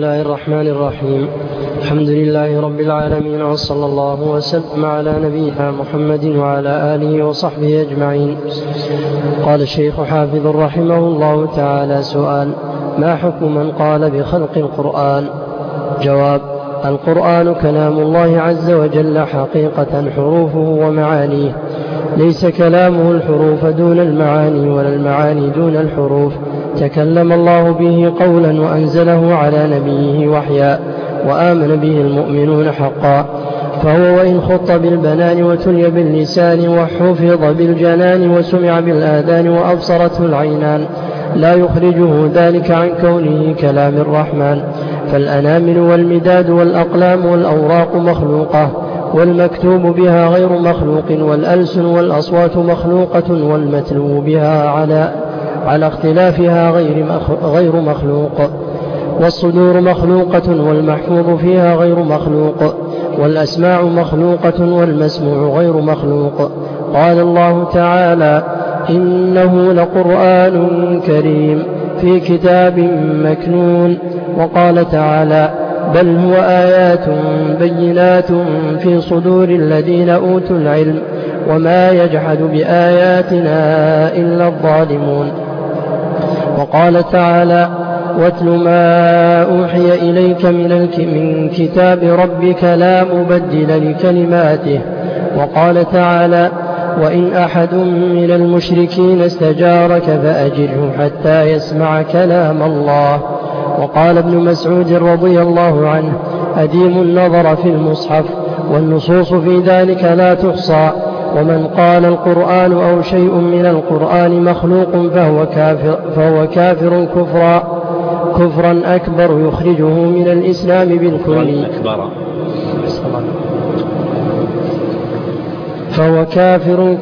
الله الرحمن الرحيم الحمد لله رب العالمين وصلى الله وسلم على نبينا محمد وعلى آله وصحبه أجمعين قال الشيخ حافظ رحمه الله تعالى سؤال ما حكم من قال بخلق القرآن جواب القرآن كلام الله عز وجل حقيقة حروفه ومعانيه ليس كلامه الحروف دون المعاني ولا المعاني دون الحروف تكلم الله به قولا وأنزله على نبيه وحيا وآمن به المؤمنون حقا. فهو وإن خط بالبنان وتلي باللسان وحفظ بالجنان وسمع بالآذان وأبصرته العينان لا يخرجه ذلك عن كونه كلام الرحمن. فالأنامل والمداد والأقلام والأوراق مخلوقة والمكتوب بها غير مخلوق والألسن والأصوات مخلوقة والمتلو بها على على اختلافها غير غير مخلوق. والصدور مخلوقة والمحفوظ فيها غير مخلوق. والأسماع مخلوقة والمسموع غير مخلوق. قال الله تعالى إنه لقرآن كريم في كتاب مكنون. وقال تعالى بل هو آيات بينات في صدور الذين أوتوا العلم وما يجحد بآياتنا إلا الظالمون. وقال تعالى واتل ما أوحي إليك من, من كتاب ربك لا مبدل لكلماته. وقال تعالى وإن أحد من المشركين استجارك فأجره حتى يسمع كلام الله. وقال ابن مسعود رضي الله عنه أديم النظر في المصحف والنصوص في ذلك لا تحصى. ومن قال القرآن أو شيء من القرآن مخلوق فهو كافر, فهو كافر كفرا كفرا أكبر يخرجه من الإسلام بالكلي أكبر. فهو كافر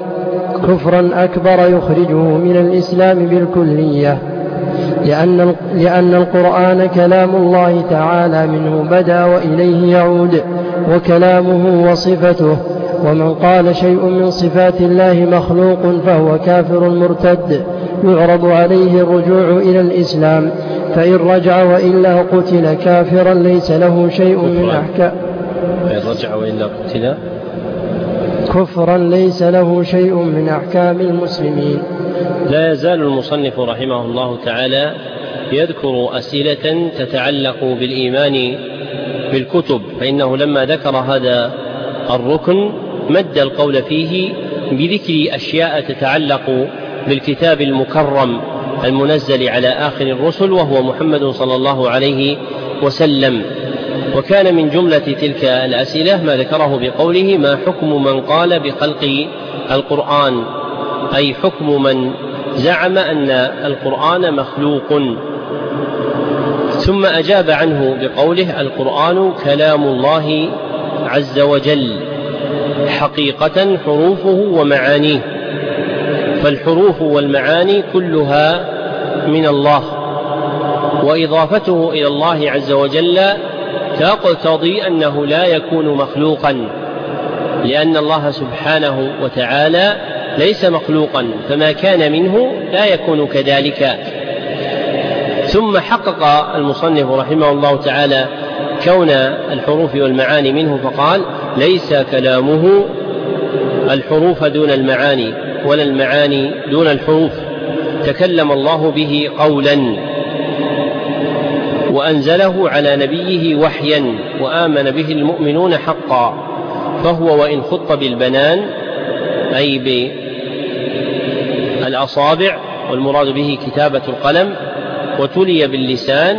كفرا أكبر يخرجه من الإسلام بالكلية لأن, لأن القرآن كلام الله تعالى منه بدأ وإليه يعود وكلامه وصفته ومن قال شيء من صفات الله مخلوق فهو كافر مرتد يعرض عليه الرجوع إلى الإسلام فإن رجع وإلا قتل كافرا ليس له شيء من أحكام. فإن رجع وإلا قتل كفرا ليس له شيء من أحكام المسلمين. لا يزال المصنف رحمه الله تعالى يذكر أسئلة تتعلق بالإيمان بالكتب فإنه لما ذكر هذا الركن مد القول فيه بذكر أشياء تتعلق بالكتاب المكرم المنزل على آخر الرسل وهو محمد صلى الله عليه وسلم. وكان من جملة تلك الأسئلة ما ذكره بقوله ما حكم من قال بخلق القرآن؟ أي حكم من زعم أن القرآن مخلوق. ثم أجاب عنه بقوله القرآن كلام الله عز وجل حقيقة حروفه ومعانيه فالحروف والمعاني كلها من الله وإضافته إلى الله عز وجل تقتضي أنه لا يكون مخلوقا لأن الله سبحانه وتعالى ليس مخلوقا فما كان منه لا يكون كذلك. ثم حقق المصنف رحمه الله تعالى كون الحروف والمعاني منه فقال ليس كلامه الحروف دون المعاني ولا المعاني دون الحروف. تكلم الله به قولا. وأنزله على نبيه وحيا وآمن به المؤمنون حقا. فهو وإن خط بالبنان أي بالأصابع والمراد به كتابة القلم. وتلي باللسان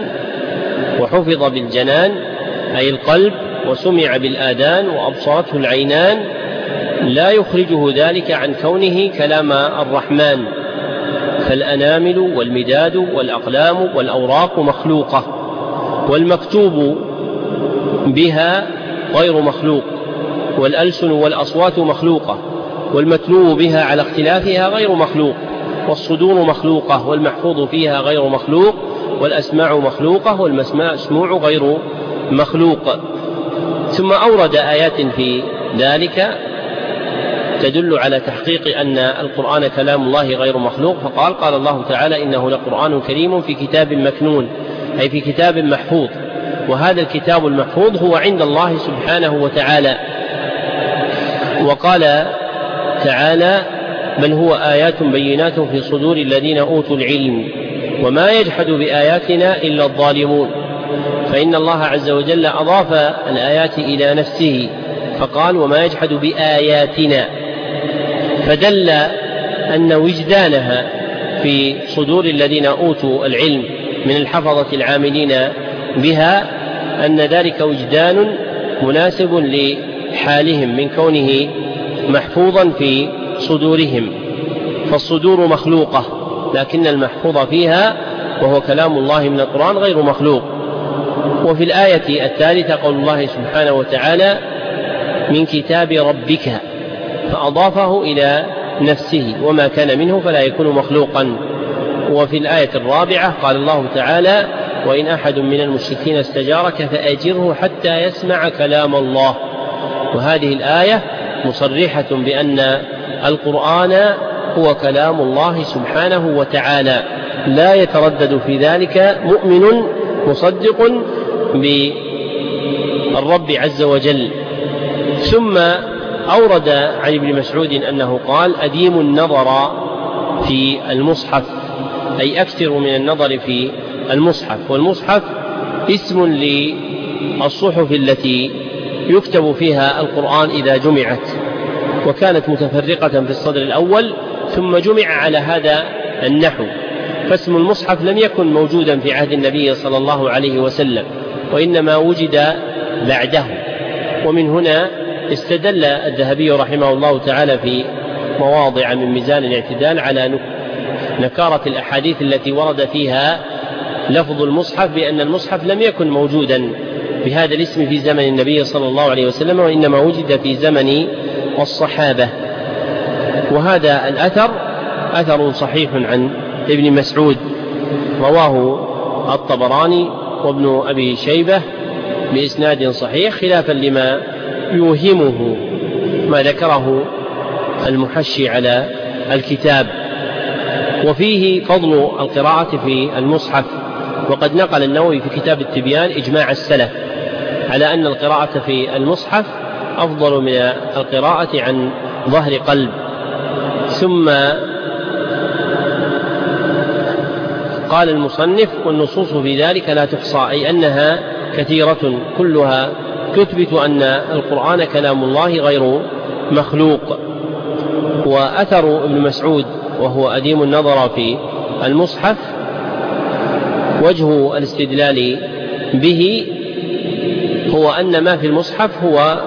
وحفظ بالجنان. أي القلب وسمع بالآذان وأبصرته العينان لا يخرجه ذلك عن كونه كلام الرحمن. فالأنامل والمداد والأقلام والأوراق مخلوقة والمكتوب بها غير مخلوق والألسن والأصوات مخلوقة والمتلو بها على اختلافها غير مخلوق والصدور مخلوقة والمحفوظ فيها غير مخلوق والأسماع مخلوقة والمسموع غير مخلوق. ثم أورد آيات في ذلك تدل على تحقيق أن القرآن كلام الله غير مخلوق. فقال قال الله تعالى إنه لقرآن كريم في كتاب مكنون أي في كتاب محفوظ. وهذا الكتاب المحفوظ هو عند الله سبحانه وتعالى. وقال تعالى بل هو آيات بينات في صدور الذين أوتوا العلم وما يجحد بآياتنا إلا الظالمون. فإن الله عز وجل أضاف الآيات إلى نفسه فقال وما يجحد بآياتنا. فدل أن وجدانها في صدور الذين أوتوا العلم من الحفظة العاملين بها أن ذلك وجدان مناسب لحالهم من كونه محفوظا في صدورهم. فالصدور مخلوقة لكن المحفوظ فيها وهو كلام الله من القرآن غير مخلوق. وفي الآية الثالثة قول الله سبحانه وتعالى من كتاب ربك فأضافه إلى نفسه وما كان منه فلا يكون مخلوقا. وفي الآية الرابعة قال الله تعالى وإن أحد من المشركين استجارك فأجره حتى يسمع كلام الله. وهذه الآية مصرحة بأن القرآن هو كلام الله سبحانه وتعالى. لا يتردد في ذلك مؤمن مصدق بالرب عز وجل. ثم أورد عن ابن مسعود أنه قال أديم النظر في المصحف أي أكثر من النظر في المصحف. والمصحف اسم للصحف التي يكتب فيها القرآن إذا جمعت وكانت متفرقة في الصدر الأول ثم جمع على هذا النحو. فاسم المصحف لم يكن موجودا في عهد النبي صلى الله عليه وسلم. وإنما وجد بعده. ومن هنا استدل الذهبي رحمه الله تعالى في مواضع من ميزان الاعتدال على نكارة الأحاديث التي ورد فيها لفظ المصحف بأن المصحف لم يكن موجودا بهذا الاسم في زمن النبي صلى الله عليه وسلم وإنما وجد في زمن الصحابة. وهذا الأثر أثر صحيح عن ابن مسعود رواه الطبراني وابن أبي شيبة بإسناد صحيح خلافا لما يوهمه ما ذكره المحشي على الكتاب. وفيه فضل القراءة في المصحف وقد نقل النووي في كتاب التبيان إجماع السلف على أن القراءة في المصحف أفضل من القراءة عن ظهر قلب. ثم قال المصنف والنصوص في ذلك لا تحصى أي أنها كثيرة كلها تثبت أن القرآن كلام الله غير مخلوق. وأثر ابن مسعود وهو أديم النظر في المصحف وجه الاستدلال به هو أن ما في المصحف هو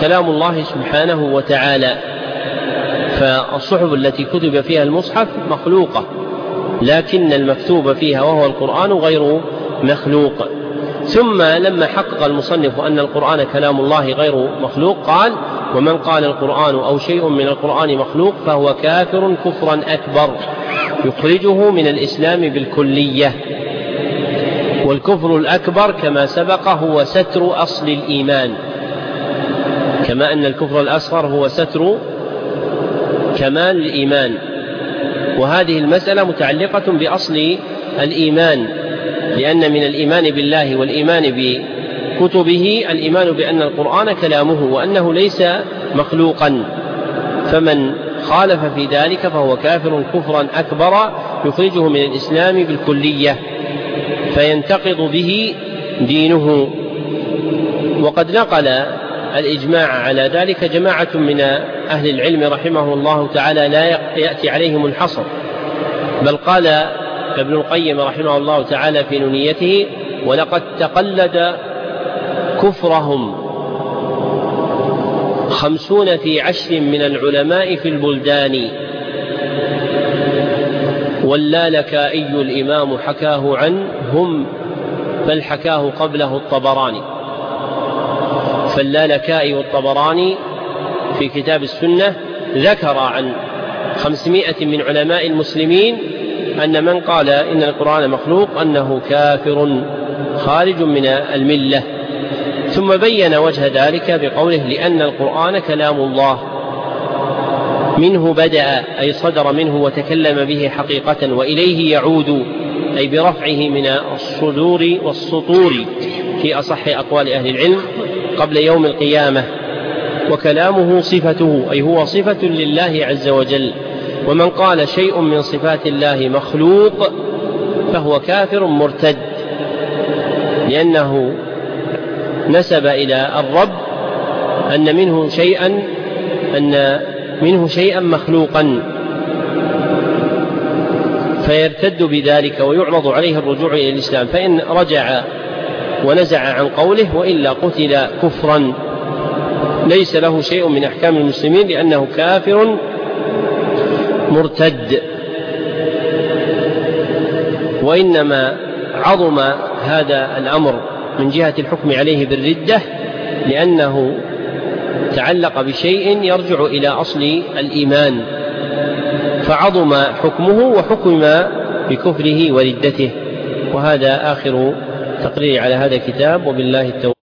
كلام الله سبحانه وتعالى فالصحف التي كتب فيها المصحف مخلوقة. لكن المكتوب فيها وهو القرآن غير مخلوق. ثم لما حقق المصنف أن القرآن كلام الله غير مخلوق قال ومن قال القرآن أو شيء من القرآن مخلوق فهو كافر كفرا أكبر يخرجه من الإسلام بالكلية. والكفر الأكبر كما سبق هو ستر أصل الإيمان. كما أن الكفر الأصغر هو ستر كمال الإيمان. وهذه المسألة متعلقة بأصل الإيمان لأن من الإيمان بالله والإيمان بكتبه الإيمان بأن القرآن كلامه وأنه ليس مخلوقا. فمن خالف في ذلك فهو كافر كفرا أكبر يخرجه من الإسلام بالكلية فينتقض به دينه. وقد نقل الإجماع على ذلك جماعة من أهل العلم رحمه الله تعالى لا يأتي عليهم الحصر. بل قال ابن القيم رحمه الله تعالى في نونيته ولقد تقلد كفرهم خمسون في عشر من العلماء في البلدان. واللالكائي الإمام حكاه عنهم بل حكاه قبله الطبراني. فاللالكائي والطبراني في كتاب السنة ذكر عن خمسمائة من علماء المسلمين أن من قال إن القرآن مخلوق أنه كافر خارج من الملة. ثم بين وجه ذلك بقوله لأن القرآن كلام الله. منه بدأ أي صدر منه وتكلم به حقيقة وإليه يعود أي برفعه من الصدور والسطور في أصح أقوال أهل العلم قبل يوم القيامة. وكلامه صفته أي هو صفة لله عز وجل. ومن قال شيء من صفات الله مخلوق فهو كافر مرتد لأنه نسب إلى الرب أن منه شيئا أن منه شيئا مخلوقا. فيرتد بذلك ويعرض عليه الرجوع إلى الإسلام. فإن رجع ونزع عن قوله وإلا قتل كفرا. ليس له شيء من أحكام المسلمين لأنه كافر مرتد. وإنما عظم هذا الأمر من جهة الحكم عليه بالردة لأنه تعلق بشيء يرجع إلى أصل الإيمان فعظم حكمه وحكم بكفره وردته. وهذا آخر تقرير على هذا الكتاب. وبالله التوفيق.